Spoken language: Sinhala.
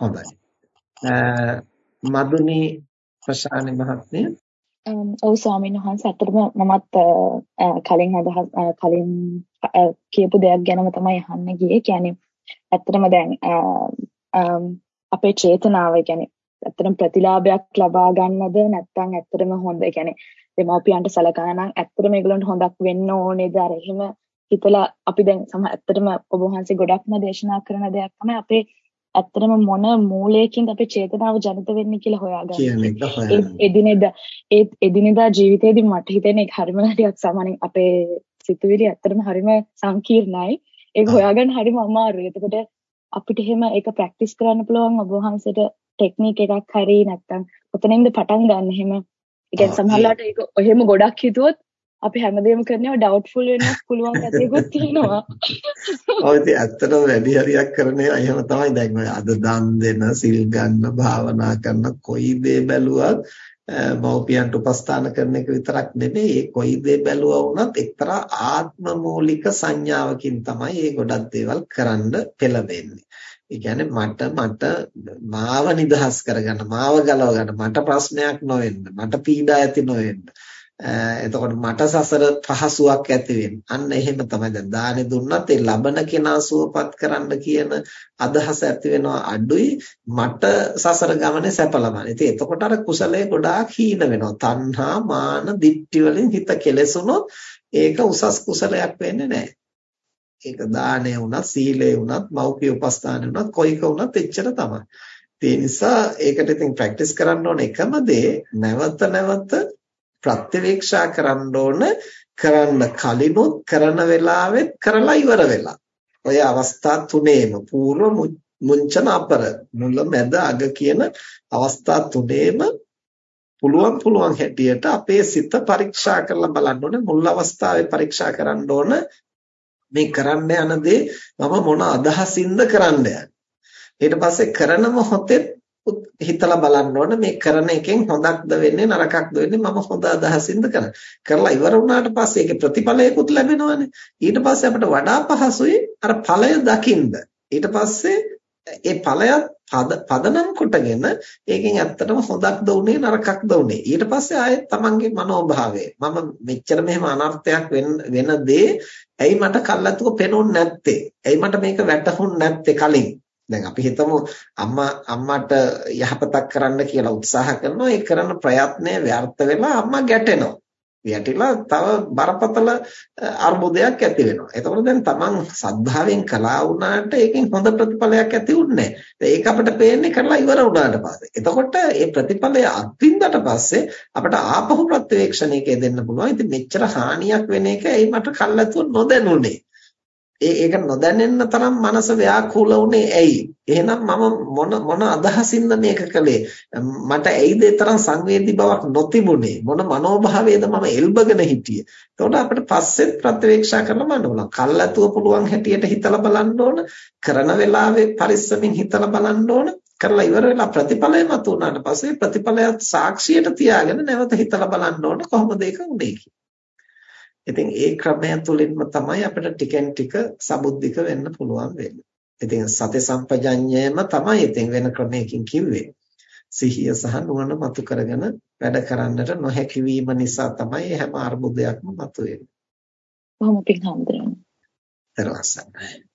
හොඳයි. මදුනි ප්‍රශානි මහත්මිය ඔව් ස්වාමීන් වහන්සේ අතරම මමත් කලින් අදහස් කලින් කියපු දෙයක් ගැනම තමයි අහන්න ගියේ. කියන්නේ ඇත්තටම දැන් අපේ චේතනාව කියන්නේ ඇත්තටම ප්‍රතිලාභයක් ලබා ගන්නද නැත්නම් ඇත්තටම හොඳ කියන්නේ දෙමව්පියන්ට සලකන නම් ඇත්තටම ඒගොල්ලන්ට හොඳක් වෙන්න ඕනේද අර එහෙම හිතලා අපි දැන් සම ඇත්තටම ඔබ වහන්සේ ගොඩක්ම දේශනා කරන දෙයක් තමයි අපේ ඇත්තටම මොන මූලයකින්ද අපේ චේතනාව ජනිත වෙන්නේ කියලා හොයාගන්න. එදිනෙදා ඒ එදිනෙදා ජීවිතේදී මට හිතෙන එක හරිම ටිකක් සාමාන්‍යයෙන් අපේ සිතුවිලි ඇත්තටම හරිම සංකීර්ණයි. ඒක හොයාගන්න හරිම අමාරුයි. එතකොට අපිට එහෙම ඒක ප්‍රැක්ටිස් කරන්න පුළුවන් ඔබ වහන්සේට ටෙක්නික් එකක් හරි නැත්නම් කොතනින්ද පටන් ගන්න එහෙම. ඒ කියන්නේ සමහරවිට ඒක එහෙම ගොඩක් හිතුවොත් අපි හැමදේම කරනවා ඩවුට්ෆුල් වෙන්නත් පුළුවන් ගැතියකුත් තියෙනවා. ඔව් ඉතින් ඇත්තටම වැඩි හරියක් කරන්නේ එහෙම තමයි දැන් ඔය අද දන් දෙන, සිල් ගන්න, භාවනා කරන කොයි දේ බැලුවත් මෞපියන්ට උපස්ථාන කරන එක විතරක් නෙමෙයි ඒ කොයි දේ බැලුවා වුණත් එක්තරා ආත්ම මූලික සංඥාවකින් තමයි මේ ගොඩක් දේවල් කරන්න පෙළඹෙන්නේ. ඒ කියන්නේ මට මට මාව නිදහස් කරගන්න මාව ගලව ගන්න මට ප්‍රශ්නයක් නොවෙන්න මට පීඩා ඇති නොවෙන්න එතකොට මට සසර පහසුවක් ඇති අන්න එහෙම තමයි දැන් දානෙ දුන්නත් ඒ ලබන කෙනා සුවපත් කරන්න කියන අදහස ඇති වෙනවා අඩුයි මට සසර ගමනේ සැප ලබන්න. ඉතින් එතකොට අර කුසලයේ ගොඩාක් හීන වෙනවා. තණ්හා, මාන, දික්ටි වලින් හිත කෙලෙසුනොත් ඒක උසස් කුසලයක් වෙන්නේ නැහැ. ඒක දානය වුණත්, සීලය වුණත්, මෞපිය උපස්ථානය වුණත්, කොයික වුණත් එච්චර තමයි. ඒ නිසා ඒකට ඉතින් ප්‍රැක්ටිස් කරන්න ඕන එකම දේ නැවත නැවත ප්‍රත්‍යවේක්ෂා කරන්න ඕන කරන්න කලිනුත් කරන වෙලාවෙත් කරලා ඉවර වෙලා. ඔය අවස්ථා තුනේම పూర్ව මුංචන අපර මුල මැද අග කියන අවස්ථා තුනේම පුළුවන් පුළුවන් හැටියට අපේ සිත පරීක්ෂා කරලා බලන්න ඕනේ. මුල් අවස්ථාවේ පරීක්ෂා කරන්න ඕන. මේ කරන්න යන දේ මම මොන අදහසින්ද කරන්න යන්නේ? ඊට පස්සේ කරන මොහොතේ හිතලා බලන්න ඕන මේ කරන එකෙන් හොඳක්ද වෙන්නේ නරකක්ද වෙන්නේ මම හොඳ අදහසින්ද කරන්නේ. කරලා ඉවර වුණාට පස්සේ ඒකේ ප්‍රතිඵලයකුත් ලැබෙනවානේ. ඊට පස්සේ අපිට වඩා පහසුයි අර ඵලය දකින්න. ඊට පස්සේ ඒ ඵලයත් පදනම් කොටගෙන ඒකෙන් ඇත්තටම හොඳක්ද උනේ නරකක්ද උනේ ඊට පස්සේ ආයෙත් තමන්ගේ මනෝභාවය මම මෙච්චර මෙහෙම අනර්ථයක් වෙන දේ ඇයි මට කල්ලාතුක පෙනුන්නේ නැත්තේ ඇයි මට මේක වැටහුන්නේ නැත්තේ කලින් දැන් අපි හිතමු අම්මා අම්මට යහපතක් කරන්න කියලා උත්සාහ කරනවා ඒ කරන ප්‍රයත්නය ව්‍යර්ථ වෙලා අම්මා ගැටෙනවා. ගැටිලා තව බරපතල අර්බුදයක් ඇති වෙනවා. එතකොට දැන් Taman සද්ධාවෙන් කළා වුණාට ඒකෙන් හොඳ ප්‍රතිඵලයක් ඇති වුන්නේ නැහැ. ඒක අපිට පේන්නේ කරලා ඉවර වුණාට පස්සේ. එතකොට මේ ප්‍රතිඵලය අත්විඳලා පස්සේ අපිට ආපහු ප්‍රත්‍යවේක්ෂණයක දෙන්න පුළුවන්. ඉතින් මෙච්චර හානියක් වෙන එක ඇයි මට කල්ලාතුව නොදැනුනේ? ඒ ඒක නොදැනෙන්න තරම් මනස ව්‍යාකූල වුණේ ඇයි? එහෙනම් මම මොන මොන අදහසින්ද මේක කළේ? මට ඇයිද තරම් සංවේදී බවක් නොතිබුණේ? මොන මනෝභාවයේද මම එල්බගෙන හිටියේ? එතකොට අපිට පස්සෙත් ප්‍රත්‍යවේක්ෂා කරලා බලන්න ඕන. කල්ැතුව පුළුවන් හැටියට හිතලා බලන්න ඕන. කරන වෙලාවේ පරිස්සමින් හිතලා බලන්න ඕන. කරලා ඉවර වෙලා ප්‍රතිඵලය මත උනාට පස්සේ ප්‍රතිඵලයත් සාක්ෂියට තියාගෙන නැවත හිතලා බලන්න ඕන කොහොමද ඒක උනේ කියලා. ඉතින් ඒ ක්‍රමය තුළින්ම තමයි අපිට ටිකෙන් ටික සබුද්ධික වෙන්න පුළුවන් වෙන්නේ. ඉතින් සති සම්පජඤ්ඤයම තමයි ඉතින් වෙන ක්‍රමයකින් කිව්වේ. සිහිය සහ නුවණ මතු කරගෙන වැඩ කරන්නට නොහැකි වීම නිසා තමයි හැම අර්බුදයක්ම මතුවෙන්නේ. කොහොමද පින් හම්බුනේ? තරවසන්නේ.